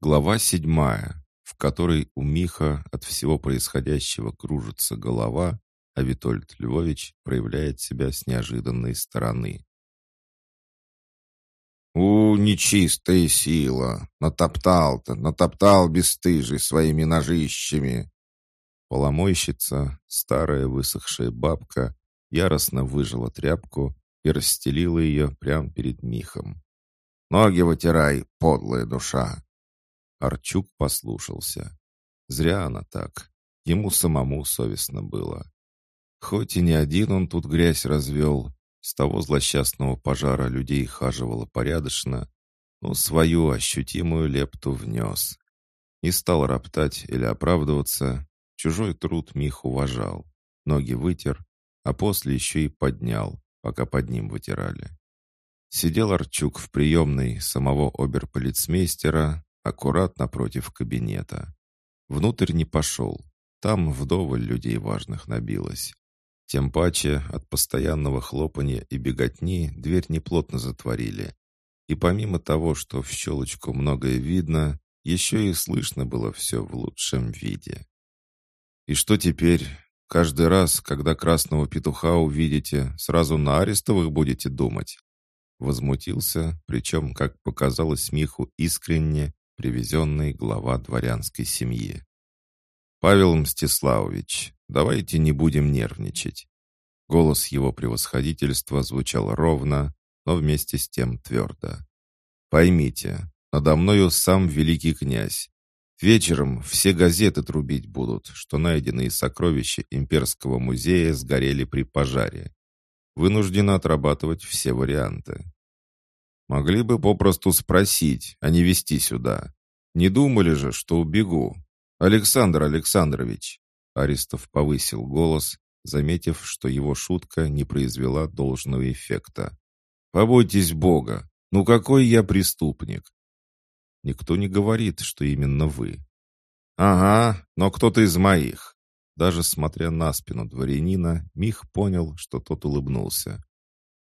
Глава седьмая, в которой у Миха от всего происходящего кружится голова, а Витольд Львович проявляет себя с неожиданной стороны. «У, нечистая сила! Натоптал-то, натоптал бесстыжий своими ножищами!» Поломойщица, старая высохшая бабка, яростно выжила тряпку и расстелила ее прямо перед Михом. «Ноги вытирай, подлая душа!» Арчук послушался. Зря она так. Ему самому совестно было. Хоть и не один он тут грязь развел, с того злосчастного пожара людей хаживало порядочно, но свою ощутимую лепту внес. Не стал роптать или оправдываться, чужой труд Мих уважал. Ноги вытер, а после еще и поднял, пока под ним вытирали. Сидел Арчук в приемной самого оберполицмейстера, аккуратно против кабинета. Внутрь не пошел. Там вдоволь людей важных набилось. Тем паче от постоянного хлопания и беготни дверь неплотно затворили. И помимо того, что в щелочку многое видно, еще и слышно было все в лучшем виде. «И что теперь? Каждый раз, когда красного петуха увидите, сразу на арестовых будете думать?» Возмутился, причем, как показалось Миху, искренне привезенный глава дворянской семьи. «Павел Мстиславович, давайте не будем нервничать». Голос его превосходительства звучал ровно, но вместе с тем твердо. «Поймите, надо мною сам великий князь. Вечером все газеты трубить будут, что найденные сокровища имперского музея сгорели при пожаре. Вынуждены отрабатывать все варианты. Могли бы попросту спросить, а не вести сюда. Не думали же, что убегу. «Александр Александрович!» Аристов повысил голос, заметив, что его шутка не произвела должного эффекта. «Побойтесь Бога! Ну какой я преступник!» «Никто не говорит, что именно вы». «Ага, но кто-то из моих». Даже смотря на спину дворянина, Мих понял, что тот улыбнулся.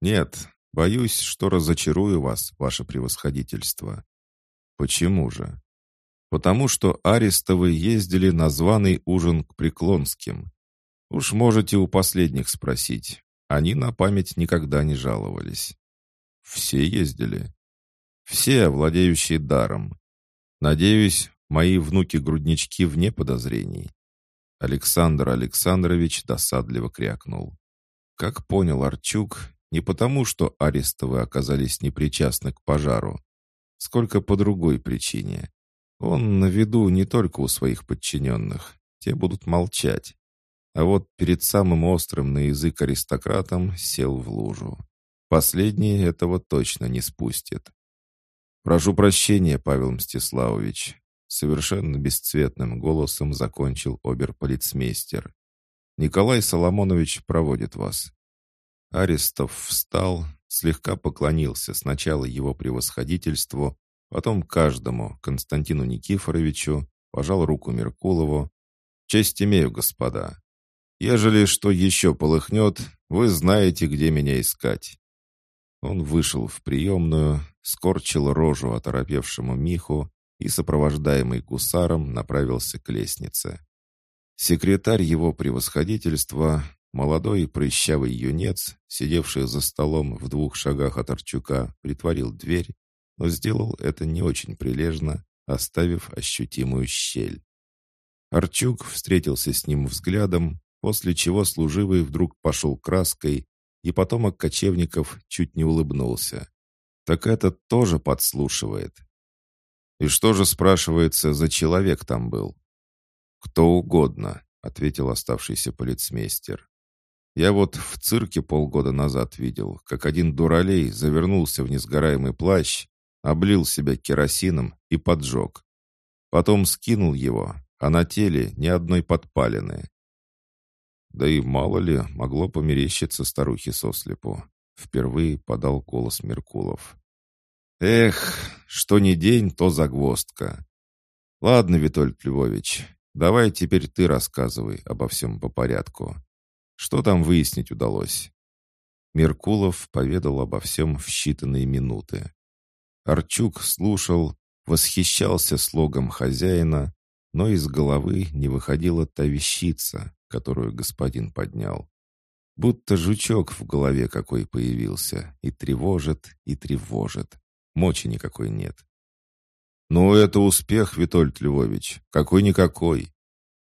«Нет, боюсь, что разочарую вас, ваше превосходительство». «Почему же?» потому что Арестовы ездили на званый ужин к Преклонским. Уж можете у последних спросить. Они на память никогда не жаловались. Все ездили. Все, владеющие даром. Надеюсь, мои внуки-груднички вне подозрений. Александр Александрович досадливо крякнул. Как понял Арчук, не потому, что Арестовы оказались непричастны к пожару, сколько по другой причине. Он на виду не только у своих подчиненных, те будут молчать. А вот перед самым острым на язык аристократом сел в лужу. Последний этого точно не спустит. «Прошу прощения, Павел Мстиславович», — совершенно бесцветным голосом закончил оберполицмейстер. «Николай Соломонович проводит вас». Арестов встал, слегка поклонился сначала его превосходительству, Потом каждому, Константину Никифоровичу, пожал руку Меркулову. «Честь имею, господа. Ежели что еще полыхнет, вы знаете, где меня искать». Он вышел в приемную, скорчил рожу оторопевшему Миху и, сопровождаемый гусаром, направился к лестнице. Секретарь его превосходительства, молодой прыщавый юнец, сидевший за столом в двух шагах от Арчука, притворил дверь но сделал это не очень прилежно, оставив ощутимую щель. Арчук встретился с ним взглядом, после чего служивый вдруг пошел краской, и потомок кочевников чуть не улыбнулся. Так этот тоже подслушивает. «И что же, спрашивается, за человек там был?» «Кто угодно», — ответил оставшийся полицмейстер. «Я вот в цирке полгода назад видел, как один дуралей завернулся в несгораемый плащ облил себя керосином и поджег. Потом скинул его, а на теле ни одной подпалины. Да и мало ли могло померещиться старухе сослепу. Впервые подал голос Меркулов. «Эх, что ни день, то загвоздка. Ладно, Витольд Львович, давай теперь ты рассказывай обо всем по порядку. Что там выяснить удалось?» Меркулов поведал обо всем в считанные минуты. Арчук слушал, восхищался слогом хозяина, но из головы не выходила та вещица, которую господин поднял. Будто жучок в голове какой появился, и тревожит, и тревожит. Мочи никакой нет. «Ну, это успех, Витольд Львович. Какой-никакой.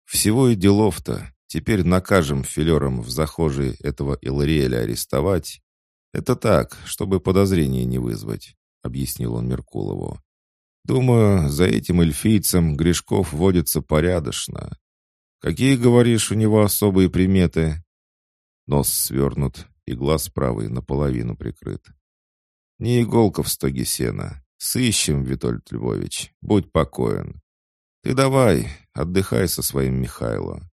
Всего и делов-то. Теперь накажем филерам в захожей этого Илариэля арестовать. Это так, чтобы подозрения не вызвать», — объяснил он Меркулову. «Думаю, за этим эльфийцем Гришков водится порядочно. Какие, говоришь, у него особые приметы?» Нос свернут, и глаз правый наполовину прикрыт. «Не иголка в стоге сена. Сыщем, Витольд Львович. Будь покоен. Ты давай, отдыхай со своим Михайло.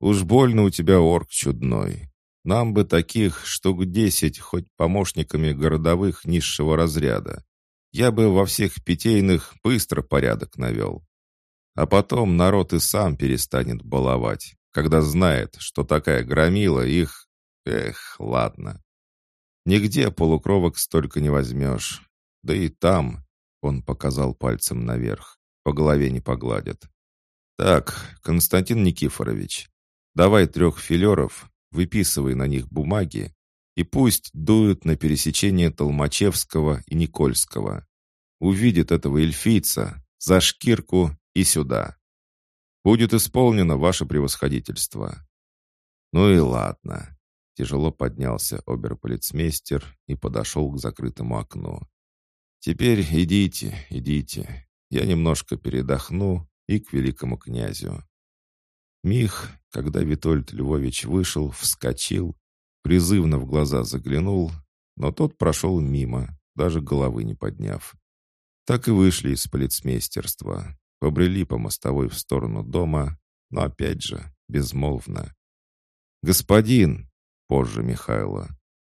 Уж больно у тебя орк чудной. Нам бы таких штук десять, хоть помощниками городовых низшего разряда. Я бы во всех питейных быстро порядок навел. А потом народ и сам перестанет баловать, когда знает, что такая громила их... Эх, ладно. Нигде полукровок столько не возьмешь. Да и там, он показал пальцем наверх. По голове не погладят. «Так, Константин Никифорович, давай трех филеров, выписывай на них бумаги, и пусть дуют на пересечение Толмачевского и Никольского. Увидит этого эльфийца, за шкирку и сюда. Будет исполнено ваше превосходительство». «Ну и ладно». Тяжело поднялся оберполицмейстер и подошел к закрытому окну. «Теперь идите, идите. Я немножко передохну и к великому князю». Мих, когда Витольд Львович вышел, вскочил, призывно в глаза заглянул, но тот прошел мимо, даже головы не подняв. Так и вышли из полицмейстерства, побрели по мостовой в сторону дома, но опять же безмолвно. «Господин!» — позже Михайло.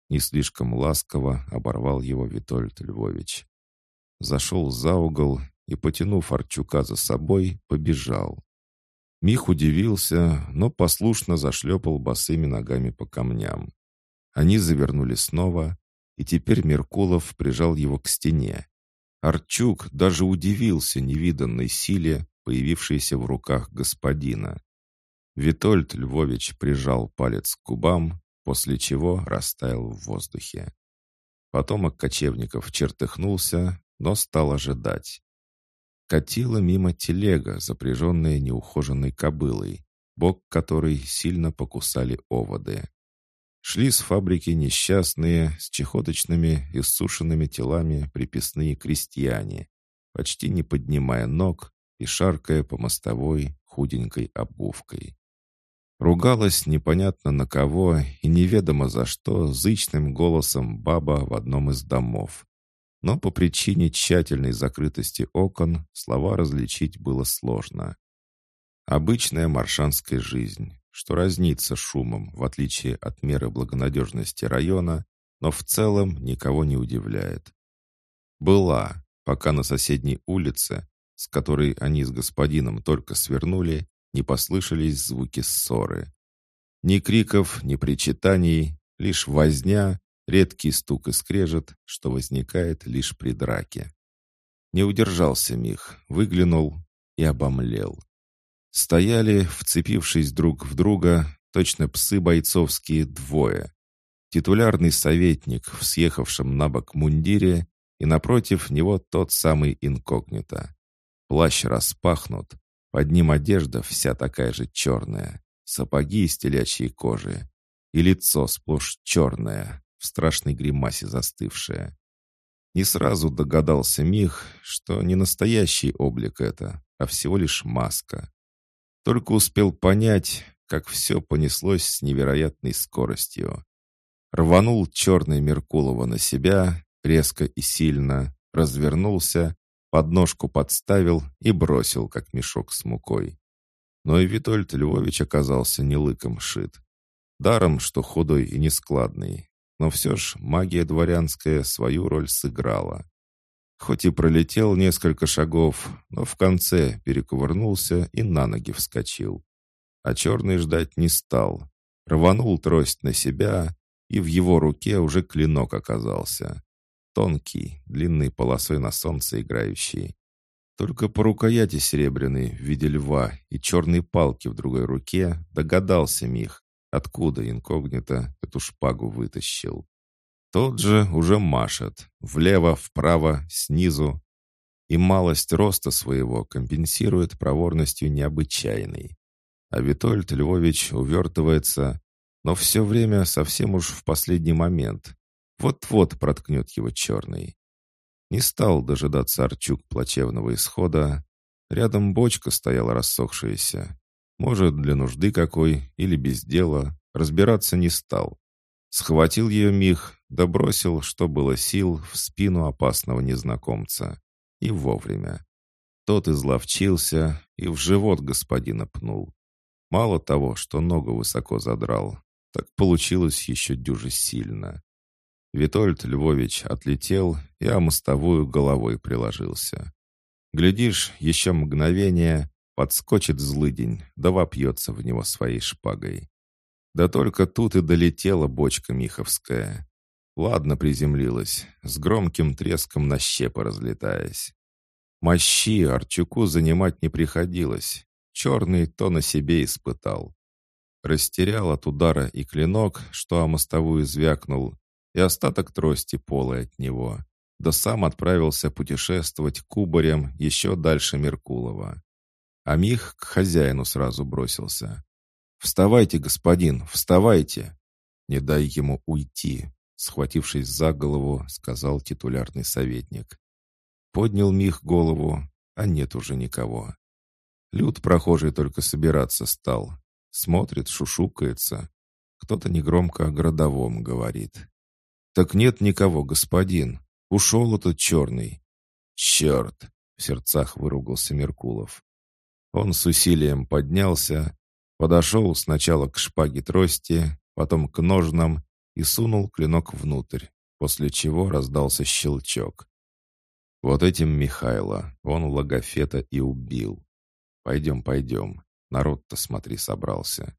Не слишком ласково оборвал его Витольд Львович зашел за угол и, потянув Арчука за собой, побежал. Мих удивился, но послушно зашлепал босыми ногами по камням. Они завернули снова, и теперь Меркулов прижал его к стене. Арчук даже удивился невиданной силе, появившейся в руках господина. Витольд Львович прижал палец к губам, после чего растаял в воздухе. Потомок кочевников чертыхнулся, но стал ожидать. Катила мимо телега, запряженная неухоженной кобылой, бок которой сильно покусали оводы. Шли с фабрики несчастные, с чехоточными и сушеными телами приписные крестьяне, почти не поднимая ног и шаркая по мостовой худенькой обувкой. Ругалась непонятно на кого и неведомо за что зычным голосом баба в одном из домов но по причине тщательной закрытости окон слова различить было сложно. Обычная маршанская жизнь, что разнится шумом, в отличие от меры благонадежности района, но в целом никого не удивляет. Была, пока на соседней улице, с которой они с господином только свернули, не послышались звуки ссоры. Ни криков, ни причитаний, лишь возня Редкий стук и скрежет, что возникает лишь при драке. Не удержался Мих, выглянул и обомлел. Стояли, вцепившись друг в друга, точно псы бойцовские двое. Титулярный советник в съехавшем на бок мундире и напротив него тот самый инкогнито. Плащ распахнут, под ним одежда вся такая же черная, сапоги из телячьей кожи и лицо сплошь черное, в страшной гримасе застывшая. Не сразу догадался Мих, что не настоящий облик это, а всего лишь маска. Только успел понять, как все понеслось с невероятной скоростью. Рванул черный Меркулова на себя, резко и сильно, развернулся, подножку подставил и бросил, как мешок с мукой. Но и Витольд Львович оказался не лыком шит. Даром, что худой и нескладный, но все ж магия дворянская свою роль сыграла. Хоть и пролетел несколько шагов, но в конце перекувырнулся и на ноги вскочил. А черный ждать не стал. Рванул трость на себя, и в его руке уже клинок оказался. Тонкий, длинной полосой на солнце играющий. Только по рукояти серебряной в виде льва и черной палки в другой руке догадался Мих, откуда инкогнито эту шпагу вытащил. Тот же уже машет, влево, вправо, снизу, и малость роста своего компенсирует проворностью необычайной. А Витольд Львович увертывается, но все время совсем уж в последний момент. Вот-вот проткнет его черный. Не стал дожидаться Арчук плачевного исхода. Рядом бочка стояла рассохшаяся. Может, для нужды какой или без дела. Разбираться не стал. Схватил ее Мих, да бросил, что было сил, в спину опасного незнакомца. И вовремя. Тот изловчился и в живот господина пнул. Мало того, что ногу высоко задрал, так получилось еще дюже сильно. Витольд Львович отлетел и о мостовую головой приложился. Глядишь, еще мгновение, подскочит злыдень, да вопьется в него своей шпагой. Да только тут и долетела бочка Миховская. Ладно приземлилась, с громким треском на щепы разлетаясь. Мощи Арчуку занимать не приходилось. Черный то на себе испытал. Растерял от удара и клинок, что о мостовую звякнул, и остаток трости полой от него. Да сам отправился путешествовать кубарем еще дальше Меркулова. А Мих к хозяину сразу бросился. «Вставайте, господин, вставайте!» «Не дай ему уйти!» Схватившись за голову, сказал титулярный советник. Поднял Мих голову, а нет уже никого. Люд прохожий только собираться стал. Смотрит, шушукается. Кто-то негромко о городовом говорит. «Так нет никого, господин. Ушел этот черный». «Черт!» — в сердцах выругался Меркулов. Он с усилием поднялся, подошел сначала к шпаге трости, потом к ножнам и сунул клинок внутрь, после чего раздался щелчок. Вот этим Михайло он логофета и убил. Пойдем, пойдем. Народ-то, смотри, собрался.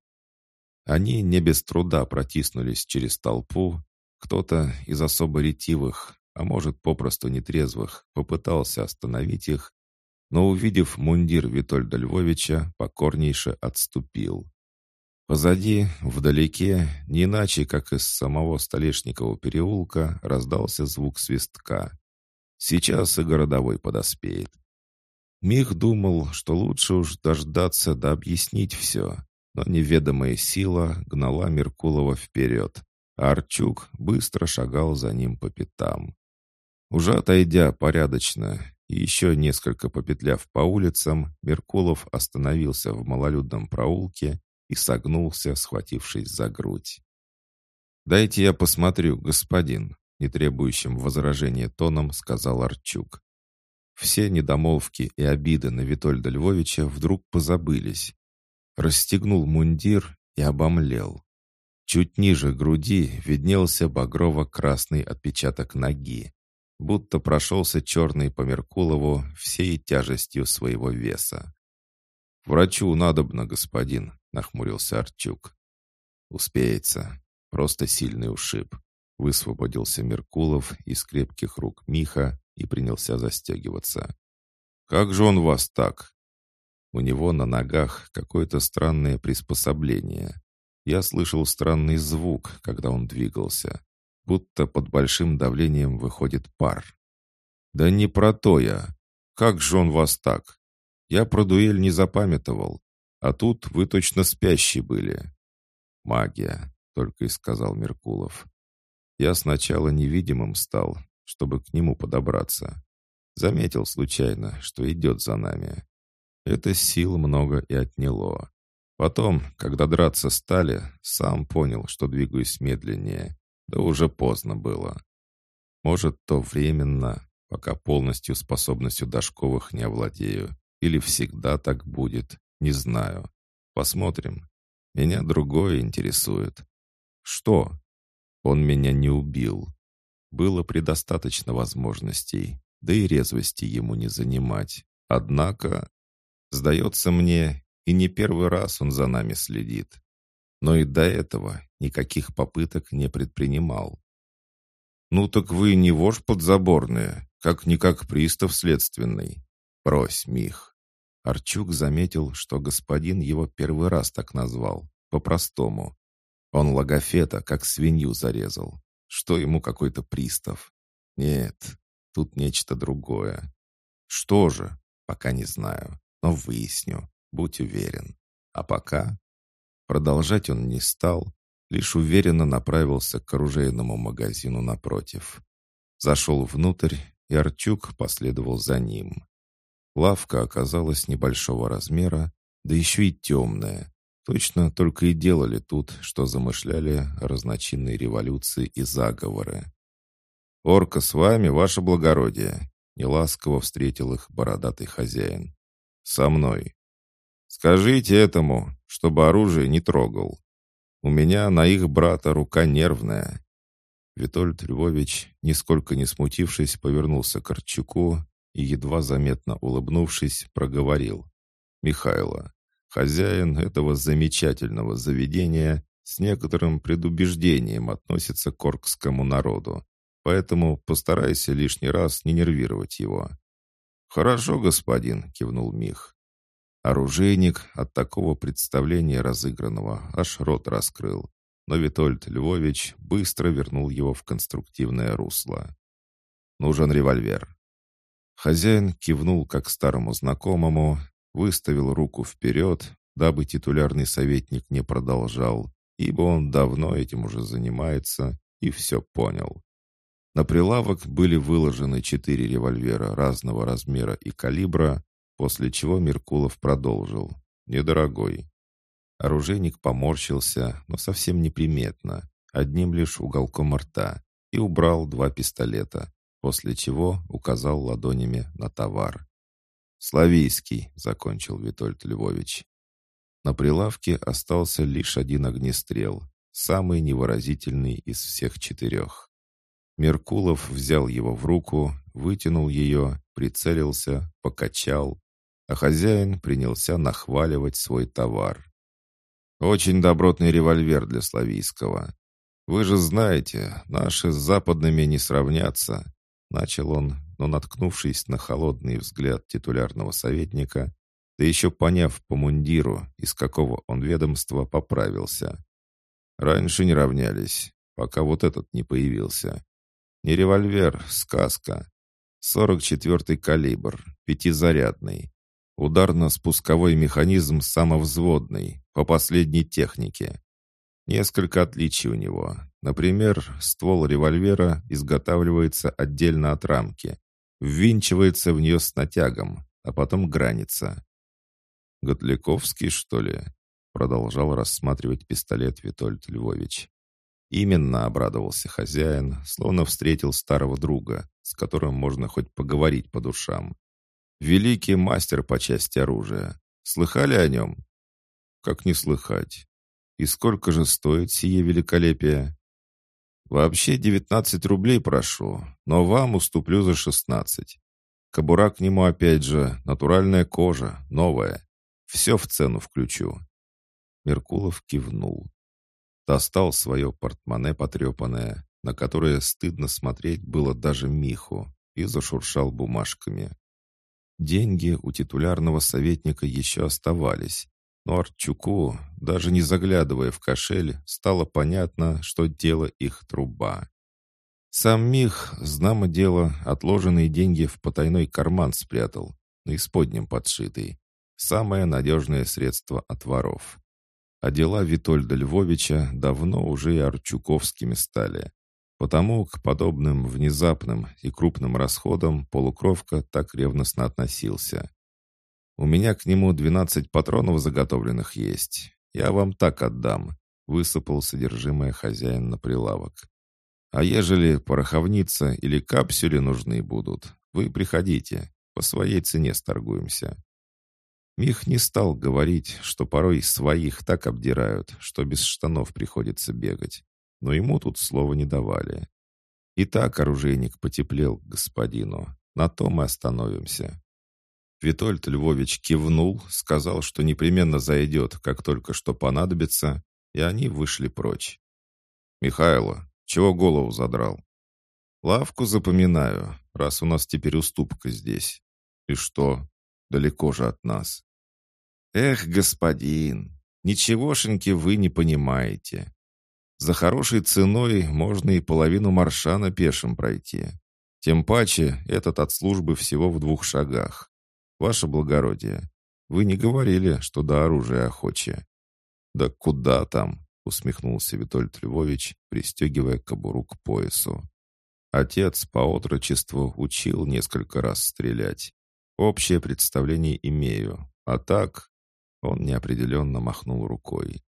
Они не без труда протиснулись через толпу кто-то из особо ретивых, а может, попросту нетрезвых, попытался остановить их, но, увидев мундир Витольда Львовича, покорнейше отступил. Позади, вдалеке, не иначе, как из самого Столешникового переулка, раздался звук свистка. Сейчас и городовой подоспеет. Мих думал, что лучше уж дождаться да объяснить все, но неведомая сила гнала Меркулова вперед, Арчук быстро шагал за ним по пятам. Уже отойдя порядочно и еще несколько попетляв по улицам, Меркулов остановился в малолюдном проулке и согнулся, схватившись за грудь. «Дайте я посмотрю, господин», — не требующим возражения тоном сказал Арчук. Все недомолвки и обиды на Витольда Львовича вдруг позабылись. Расстегнул мундир и обомлел. Чуть ниже груди виднелся багрово-красный отпечаток ноги, будто прошелся черный по Меркулову всей тяжестью своего веса. «Врачу надобно, господин», — нахмурился Арчук. «Успеется. Просто сильный ушиб». Высвободился Меркулов из крепких рук Миха и принялся застегиваться. «Как же он вас так?» У него на ногах какое-то странное приспособление. Я слышал странный звук, когда он двигался, будто под большим давлением выходит пар. «Да не про то я. Как же он вас так? Я про дуэль не запамятовал, а тут вы точно спящие были». «Магия», — только и сказал Меркулов. Я сначала невидимым стал, чтобы к нему подобраться. Заметил случайно, что идет за нами. Это сил много и отняло. Потом, когда драться стали, сам понял, что двигаюсь медленнее. Да уже поздно было. Может, то временно, пока полностью способностью Дашковых не овладею. Или всегда так будет, не знаю. Посмотрим. Меня другое интересует. Что? Он меня не убил. Было предостаточно возможностей, да и резвости ему не занимать. Однако, сдается мне, и не первый раз он за нами следит. Но и до этого никаких попыток не предпринимал. «Ну так вы не вож подзаборные, как-никак пристав следственный. «Брось, Мих». Арчук заметил, что господин его первый раз так назвал, по-простому. Он логофета, как свинью зарезал. Что ему какой-то пристав? Нет, тут нечто другое. Что же? Пока не знаю, но выясню, будь уверен. А пока... Продолжать он не стал, лишь уверенно направился к оружейному магазину напротив. Зашел внутрь, и Арчук последовал за ним. Лавка оказалась небольшого размера, да еще и темная. Точно только и делали тут, что замышляли разночинные революции и заговоры. «Орка с вами, ваше благородие!» Неласково встретил их бородатый хозяин. «Со мной. Скажите этому, чтобы оружие не трогал. У меня на их брата рука нервная». Витольд Львович, нисколько не смутившись, повернулся к Арчуку и, едва заметно улыбнувшись, проговорил. «Михайло, хозяин этого замечательного заведения с некоторым предубеждением относится к оркскому народу, поэтому постарайся лишний раз не нервировать его». «Хорошо, господин», — кивнул Мих. Оружейник от такого представления разыгранного аж рот раскрыл, но Витольд Львович быстро вернул его в конструктивное русло. «Нужен револьвер». Хозяин кивнул как старому знакомому, выставил руку вперед, дабы титулярный советник не продолжал, ибо он давно этим уже занимается и все понял. На прилавок были выложены четыре револьвера разного размера и калибра, после чего Меркулов продолжил. «Недорогой». Оружейник поморщился, но совсем неприметно, одним лишь уголком рта, и убрал два пистолета, после чего указал ладонями на товар. «Славийский», — закончил Витольд Львович. На прилавке остался лишь один огнестрел, самый невыразительный из всех четырех. Меркулов взял его в руку, вытянул ее, прицелился, покачал, а хозяин принялся нахваливать свой товар. «Очень добротный револьвер для Славийского. Вы же знаете, наши с западными не сравнятся. Начал он, но, наткнувшись на холодный взгляд титулярного советника, да еще поняв по мундиру, из какого он ведомства, поправился. Раньше не равнялись, пока вот этот не появился. Не револьвер, сказка. 44-й калибр, пятизарядный. Ударно-спусковой механизм самовзводный, по последней технике. Несколько отличий у него. Например, ствол револьвера изготавливается отдельно от рамки, ввинчивается в нее с натягом, а потом гранится. «Готляковский, что ли?» Продолжал рассматривать пистолет Витольд Львович. Именно обрадовался хозяин, словно встретил старого друга, с которым можно хоть поговорить по душам. «Великий мастер по части оружия. Слыхали о нем?» «Как не слыхать? И сколько же стоит сие великолепие? Вообще девятнадцать рублей прошу, но вам уступлю за шестнадцать. Кобура к нему опять же, натуральная кожа, новая. Все в цену включу. Меркулов кивнул. Достал свое портмоне потрепанное, на которое стыдно смотреть было даже Миху, и зашуршал бумажками. Деньги у титулярного советника еще оставались, но Арчуку, даже не заглядывая в кошель, стало понятно, что дело их труба. Сам Мих, знамо дело, отложенные деньги в потайной карман спрятал, на исподнем подшитый. Самое надежное средство от воров. А дела Витольда Львовича давно уже и арчуковскими стали. Потому к подобным внезапным и крупным расходам полукровка так ревностно относился. У меня к нему двенадцать патронов заготовленных есть. Я вам так отдам», — высыпал содержимое хозяин на прилавок. «А ежели пороховница или капсюли нужны будут, вы приходите, по своей цене сторгуемся». Мих не стал говорить, что порой своих так обдирают, что без штанов приходится бегать, но ему тут слова не давали. И так оружейник потеплел к господину. На том и остановимся. Витольд Львович кивнул, сказал, что непременно зайдет, как только что понадобится, и они вышли прочь. «Михайло, чего голову задрал?» «Лавку запоминаю, раз у нас теперь уступка здесь». «И что, далеко же от нас». «Эх, господин, ничегошеньки вы не понимаете. За хорошей ценой можно и половину маршана пешим пройти. Тем паче этот от службы всего в двух шагах. Ваше благородие, вы не говорили, что до оружия охоче». «Да куда там?» — усмехнулся Витольд Львович, пристегивая кобуру к поясу. Отец по отрочеству учил несколько раз стрелять. Общее представление имею, а так он неопределенно махнул рукой.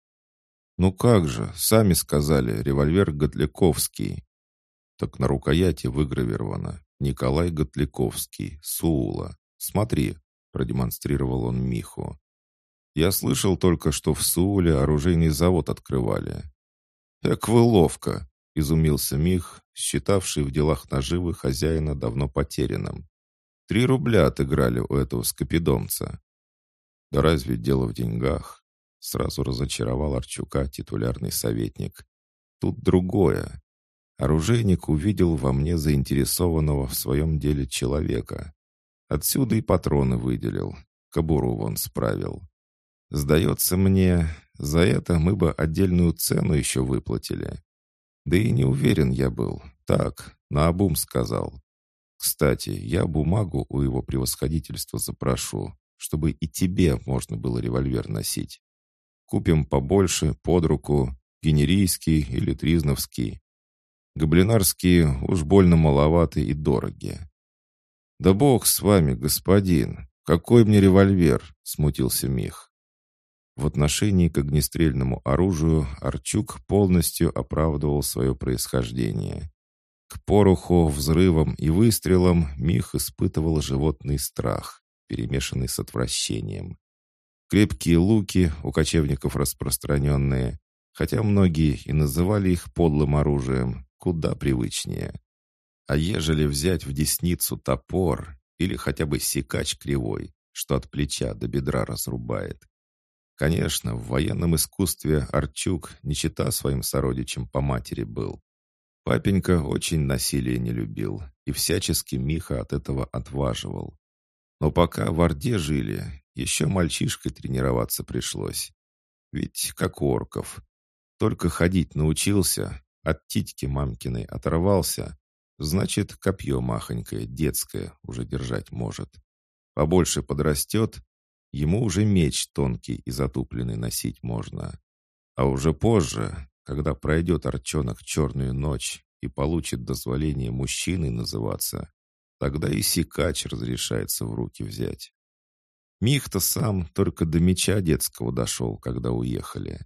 «Ну как же, сами сказали, револьвер Готляковский». «Так на рукояти выгравировано. Николай Готляковский, Суула. Смотри», — продемонстрировал он Миху. «Я слышал только, что в Сууле оружейный завод открывали». «Эк вы ловко», — изумился Мих, считавший в делах наживы хозяина давно потерянным. «Три рубля отыграли у этого скопидомца. Да разве дело в деньгах? Сразу разочаровал Арчука титулярный советник. Тут другое. Оружейник увидел во мне заинтересованного в своем деле человека. Отсюда и патроны выделил, кобуру вон справил. Сдается мне, за это мы бы отдельную цену еще выплатили. Да и не уверен я был. Так, наобум сказал. Кстати, я бумагу у его превосходительства запрошу чтобы и тебе можно было револьвер носить. Купим побольше, под руку, генерийский или тризновский. Гоблинарские уж больно маловаты и дороги. «Да бог с вами, господин! Какой мне револьвер?» — смутился Мих. В отношении к огнестрельному оружию Арчук полностью оправдывал свое происхождение. К пороху, взрывам и выстрелам Мих испытывал животный страх перемешанный с отвращением. Крепкие луки у кочевников распространенные, хотя многие и называли их подлым оружием, куда привычнее. А ежели взять в десницу топор или хотя бы секач кривой, что от плеча до бедра разрубает. Конечно, в военном искусстве Арчук не чита своим сородичем по матери был. Папенька очень насилие не любил, и всячески Миха от этого отваживал. Но пока в Орде жили, еще мальчишкой тренироваться пришлось. Ведь как у орков. Только ходить научился, от титьки мамкиной оторвался, значит, копье махонькое, детское, уже держать может. Побольше подрастет, ему уже меч тонкий и затупленный носить можно. А уже позже, когда пройдет Арчонок черную ночь и получит дозволение мужчиной называться, Тогда и сикач разрешается в руки взять. Мих-то сам только до меча детского дошел, когда уехали.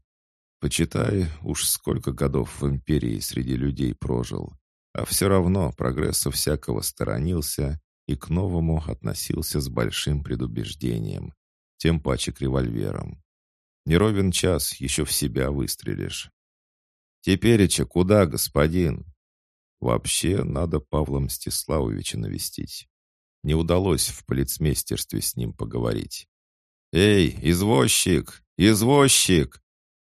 Почитай, уж сколько годов в империи среди людей прожил. А все равно прогресса всякого сторонился и к новому относился с большим предубеждением, тем паче к револьверам. Не ровен час, еще в себя выстрелишь. «Тепереча куда, господин?» Вообще, надо Павла Мстиславовича навестить. Не удалось в полицмейстерстве с ним поговорить. «Эй, извозчик! Извозчик!»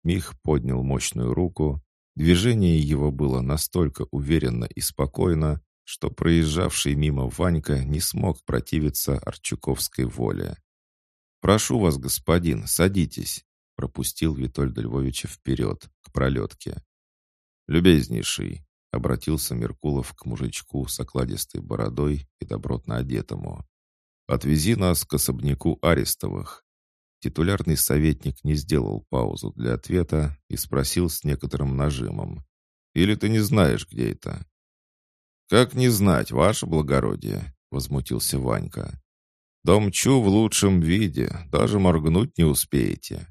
Мих поднял мощную руку. Движение его было настолько уверенно и спокойно, что проезжавший мимо Ванька не смог противиться Арчуковской воле. «Прошу вас, господин, садитесь», — пропустил Витольда Львовича вперед, к пролетке. «Любезнейший, Обратился Меркулов к мужичку с окладистой бородой и добротно одетому. «Отвези нас к особняку Арестовых». Титулярный советник не сделал паузу для ответа и спросил с некоторым нажимом. «Или ты не знаешь, где это?» «Как не знать, ваше благородие?» — возмутился Ванька. «Домчу в лучшем виде, даже моргнуть не успеете».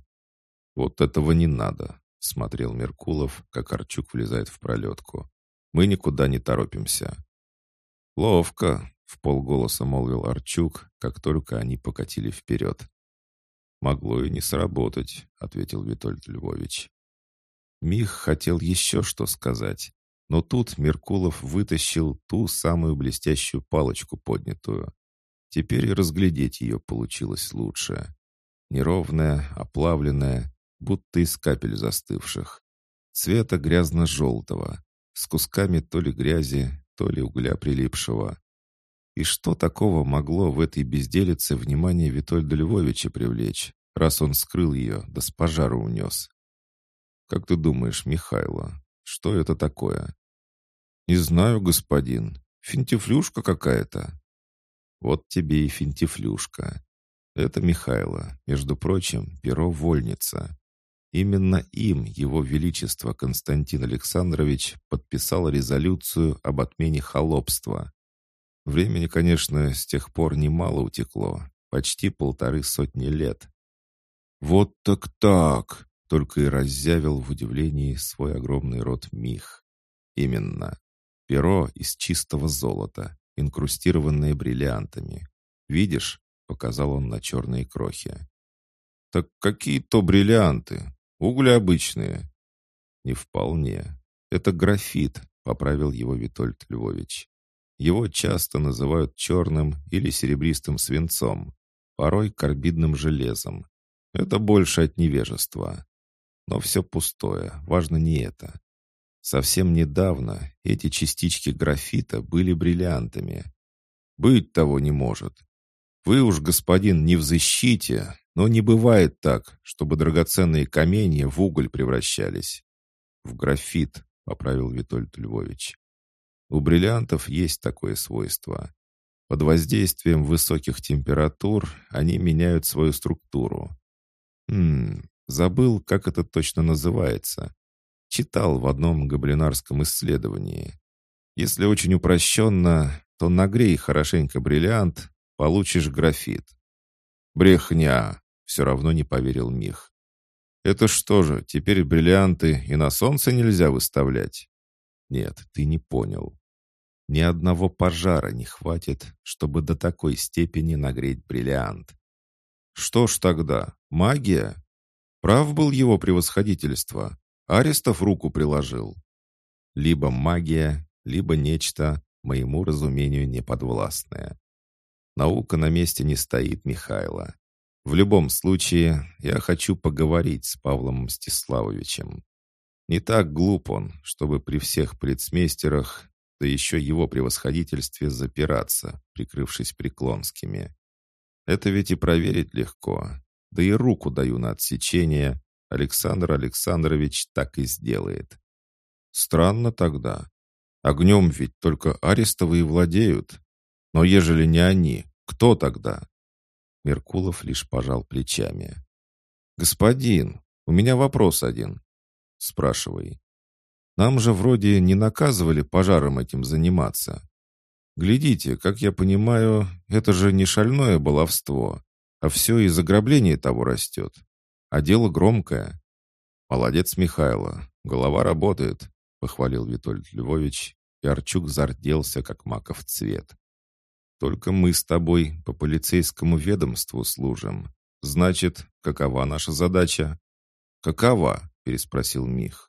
«Вот этого не надо», — смотрел Меркулов, как Арчук влезает в пролетку. Мы никуда не торопимся». «Ловко», — в полголоса молвил Арчук, как только они покатили вперед. «Могло и не сработать», — ответил Витольд Львович. Мих хотел еще что сказать, но тут Меркулов вытащил ту самую блестящую палочку поднятую. Теперь и разглядеть ее получилось лучше. Неровная, оплавленная, будто из капель застывших. Цвета грязно-желтого, с кусками то ли грязи, то ли угля прилипшего. И что такого могло в этой безделице внимание Витольда Львовича привлечь, раз он скрыл ее, да с пожара унес? Как ты думаешь, Михайло, что это такое? Не знаю, господин. Финтифлюшка какая-то. Вот тебе и финтифлюшка. Это Михайло, между прочим, перо-вольница. Именно им его величество Константин Александрович подписал резолюцию об отмене холопства. Времени, конечно, с тех пор немало утекло, почти полторы сотни лет. «Вот так так!» — только и раззявил в удивлении свой огромный рот Мих. «Именно. Перо из чистого золота, инкрустированное бриллиантами. Видишь?» — показал он на черные крохи. «Так какие то бриллианты? Угли обычные». «Не вполне. Это графит», — поправил его Витольд Львович. Его часто называют черным или серебристым свинцом, порой карбидным железом. Это больше от невежества. Но все пустое, важно не это. Совсем недавно эти частички графита были бриллиантами. Быть того не может. Вы уж, господин, не в защите, но не бывает так, чтобы драгоценные каменья в уголь превращались. В графит, поправил Витольд Львович. У бриллиантов есть такое свойство. Под воздействием высоких температур они меняют свою структуру. Хм, забыл, как это точно называется. Читал в одном габлинарском исследовании. Если очень упрощенно, то нагрей хорошенько бриллиант, получишь графит. Брехня, все равно не поверил Мих. Это что же, теперь бриллианты и на солнце нельзя выставлять? Нет, ты не понял. Ни одного пожара не хватит, чтобы до такой степени нагреть бриллиант. Что ж тогда, магия? Прав был его превосходительство. Арестов руку приложил. Либо магия, либо нечто, моему разумению, неподвластное. Наука на месте не стоит, Михайло. В любом случае, я хочу поговорить с Павлом Мстиславовичем. Не так глуп он, чтобы при всех полицмейстерах да еще его превосходительстве запираться, прикрывшись Преклонскими. Это ведь и проверить легко. Да и руку даю на отсечение. Александр Александрович так и сделает. Странно тогда. Огнем ведь только арестовые владеют. Но ежели не они, кто тогда? Меркулов лишь пожал плечами. «Господин, у меня вопрос один». «Спрашивай». Нам же вроде не наказывали пожаром этим заниматься. Глядите, как я понимаю, это же не шальное баловство, а все из ограбления того растет. А дело громкое. Молодец, Михайло, голова работает, похвалил Витольд Львович, и Арчук зарделся, как маков цвет. Только мы с тобой по полицейскому ведомству служим. Значит, какова наша задача? Какова? переспросил Мих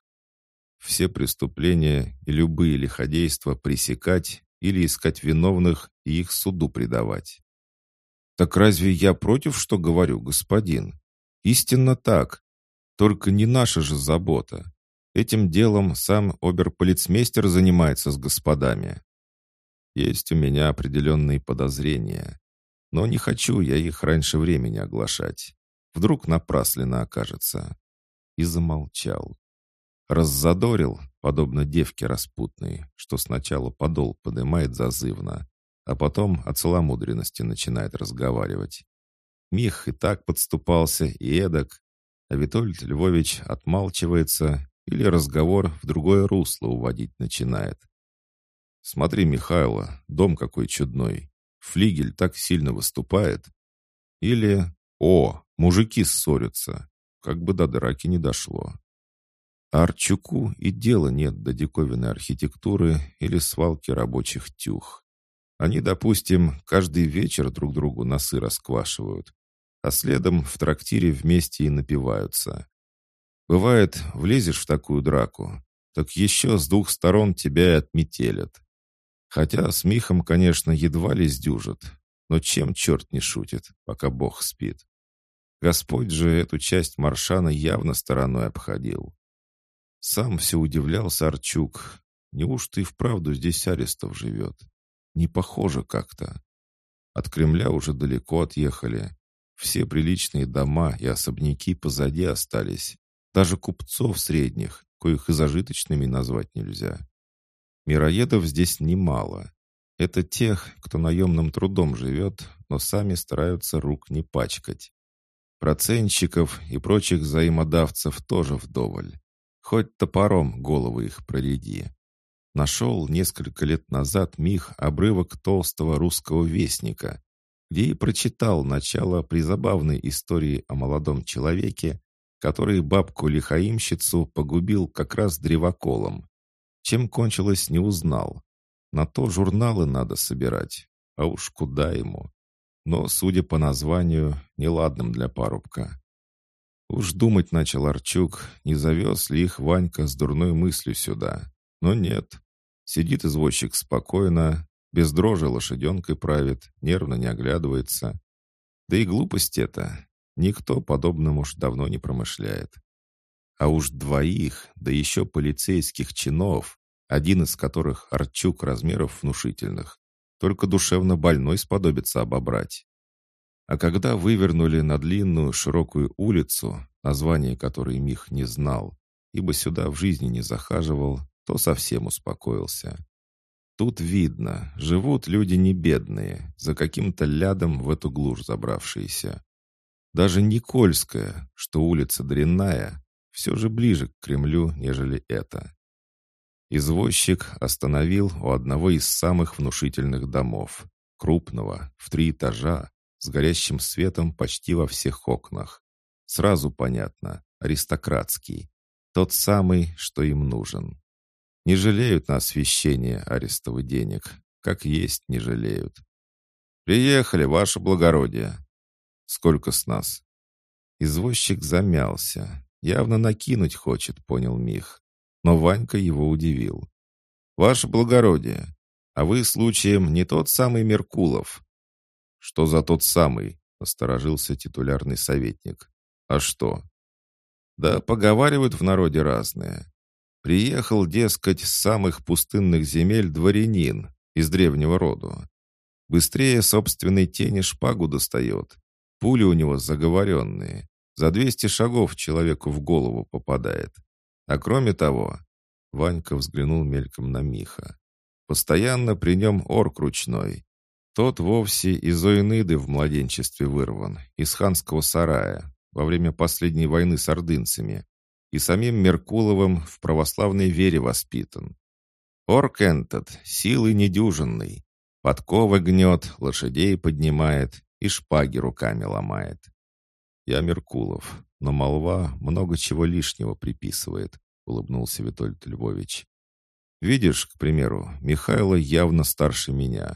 все преступления и любые лиходейства пресекать или искать виновных и их суду предавать. Так разве я против, что говорю, господин? Истинно так. Только не наша же забота. Этим делом сам оберполицмейстер занимается с господами. Есть у меня определенные подозрения, но не хочу я их раньше времени оглашать. Вдруг напрасленно окажется. И замолчал. Раззадорил, подобно девке распутной, что сначала подол подымает зазывно, а потом от целомудренности начинает разговаривать. Мих и так подступался, и эдак, а Витольд Львович отмалчивается или разговор в другое русло уводить начинает. «Смотри, Михайло, дом какой чудной. Флигель так сильно выступает». Или «О, мужики ссорятся». Как бы до драки не дошло. Арчуку и дела нет до диковинной архитектуры или свалки рабочих тюх. Они, допустим, каждый вечер друг другу носы расквашивают, а следом в трактире вместе и напиваются. Бывает, влезешь в такую драку, так еще с двух сторон тебя и отметелят. Хотя с Михом, конечно, едва ли сдюжат, но чем черт не шутит, пока Бог спит. Господь же эту часть Маршана явно стороной обходил. Сам все удивлялся Арчук. Неужто и вправду здесь Арестов живет? Не похоже как-то. От Кремля уже далеко отъехали. Все приличные дома и особняки позади остались. Даже купцов средних, коих и зажиточными назвать нельзя. Мироедов здесь немало. Это тех, кто наемным трудом живет, но сами стараются рук не пачкать. Процентщиков и прочих взаимодавцев тоже вдоволь. Хоть топором головы их прореди. Нашел несколько лет назад Мих обрывок толстого русского вестника, где и прочитал начало призабавной истории о молодом человеке, который бабку-лихаимщицу погубил как раз древоколом. Чем кончилось, не узнал. На то журналы надо собирать, а уж куда ему. Но, судя по названию, неладным для парубка. Уж думать начал Арчук, не завез ли их Ванька с дурной мыслью сюда. Но нет. Сидит извозчик спокойно, без дрожи лошаденкой правит, нервно не оглядывается. Да и глупость это. Никто подобным уж давно не промышляет. А уж двоих, да еще полицейских чинов, один из которых Арчук размеров внушительных, только душевно больной сподобится обобрать. А когда вывернули на длинную широкую улицу, название которой Мих не знал, ибо сюда в жизни не захаживал, то совсем успокоился. Тут видно, живут люди не бедные, за каким-то лядом в эту глушь забравшиеся. Даже Никольская, что улица дрянная, все же ближе к Кремлю, нежели это. Извозчик остановил у одного из самых внушительных домов, крупного, в три этажа, с горящим светом почти во всех окнах. Сразу понятно, аристократский. Тот самый, что им нужен. Не жалеют на освещение арестовых денег, как есть не жалеют. «Приехали, ваше благородие!» «Сколько с нас?» Извозчик замялся. Явно накинуть хочет, понял Мих. Но Ванька его удивил. «Ваше благородие, а вы, случаем, не тот самый Меркулов?» «Что за тот самый?» — насторожился титулярный советник. «А что?» «Да поговаривают в народе разное. Приехал, дескать, с самых пустынных земель дворянин из древнего рода. Быстрее собственной тени шпагу достает. Пули у него заговоренные. За двести шагов человеку в голову попадает. А кроме того, Ванька взглянул мельком на Миха. Постоянно при нем орк ручной. Тот вовсе из Оиныды в младенчестве вырван, из ханского сарая, во время последней войны с ордынцами, и самим Меркуловым в православной вере воспитан. Орк этот силы недюжинный, подковы гнет, лошадей поднимает и шпаги руками ломает. Я Меркулов, но молва много чего лишнего приписывает, улыбнулся Витольд Львович. Видишь, к примеру, Михайло явно старше меня.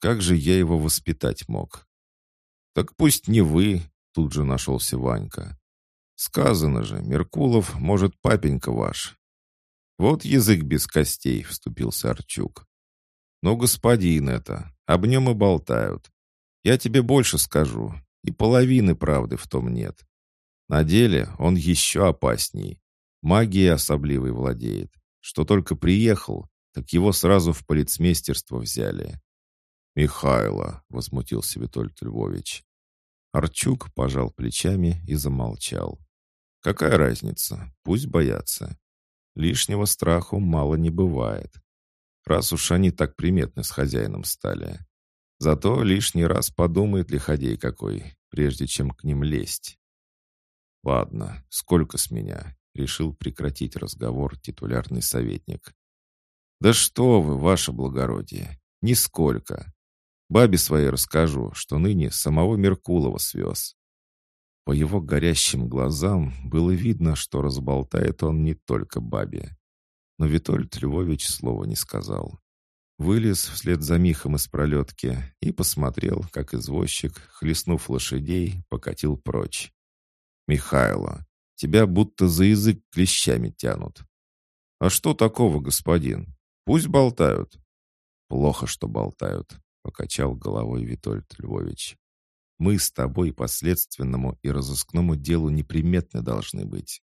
Как же я его воспитать мог? Так пусть не вы, тут же нашелся Ванька. Сказано же, Меркулов, может, папенька ваш. Вот язык без костей, вступился Арчук. Ну, господин это, об нем и болтают. Я тебе больше скажу, и половины правды в том нет. На деле он еще опасней. Магией особливой владеет. Что только приехал, так его сразу в полицмейстерство взяли. «Михайло», — возмутился Витольд Львович. Арчук пожал плечами и замолчал. Какая разница? Пусть боятся. Лишнего страху мало не бывает. Раз уж они так приметны с хозяином стали. Зато лишний раз подумает лиходей какой, прежде чем к ним лезть. «Ладно, сколько с меня?» — решил прекратить разговор титулярный советник. «Да что вы, ваше благородие, нисколько. Бабе своей расскажу, что ныне самого Меркулова свез. По его горящим глазам было видно, что разболтает он не только бабе. Но Витольд Львович слова не сказал. Вылез вслед за Михом из пролетки и посмотрел, как извозчик, хлестнув лошадей, покатил прочь. «Михайло, тебя будто за язык клещами тянут». «А что такого, господин? Пусть болтают». «Плохо, что болтают», — покачал головой Витольд Львович. Мы с тобой по следственному и разыскному делу неприметны должны быть».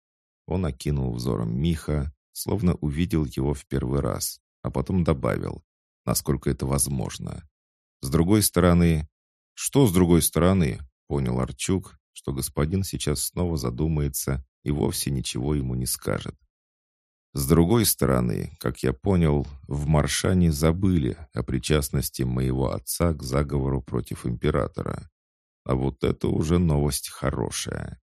Он окинул взором Миха, словно увидел его в первый раз, а потом добавил. Насколько это возможно. С другой стороны... Что с другой стороны? Понял Арчук, что господин сейчас снова задумается и вовсе ничего ему не скажет. С другой стороны, как я понял, в Маршане забыли о причастности моего отца к заговору против императора. А вот это уже новость хорошая.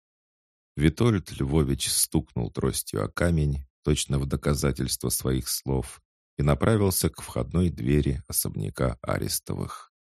Витольд Львович стукнул тростью о камень, точно в доказательство своих слов, и направился к входной двери особняка Арестовых.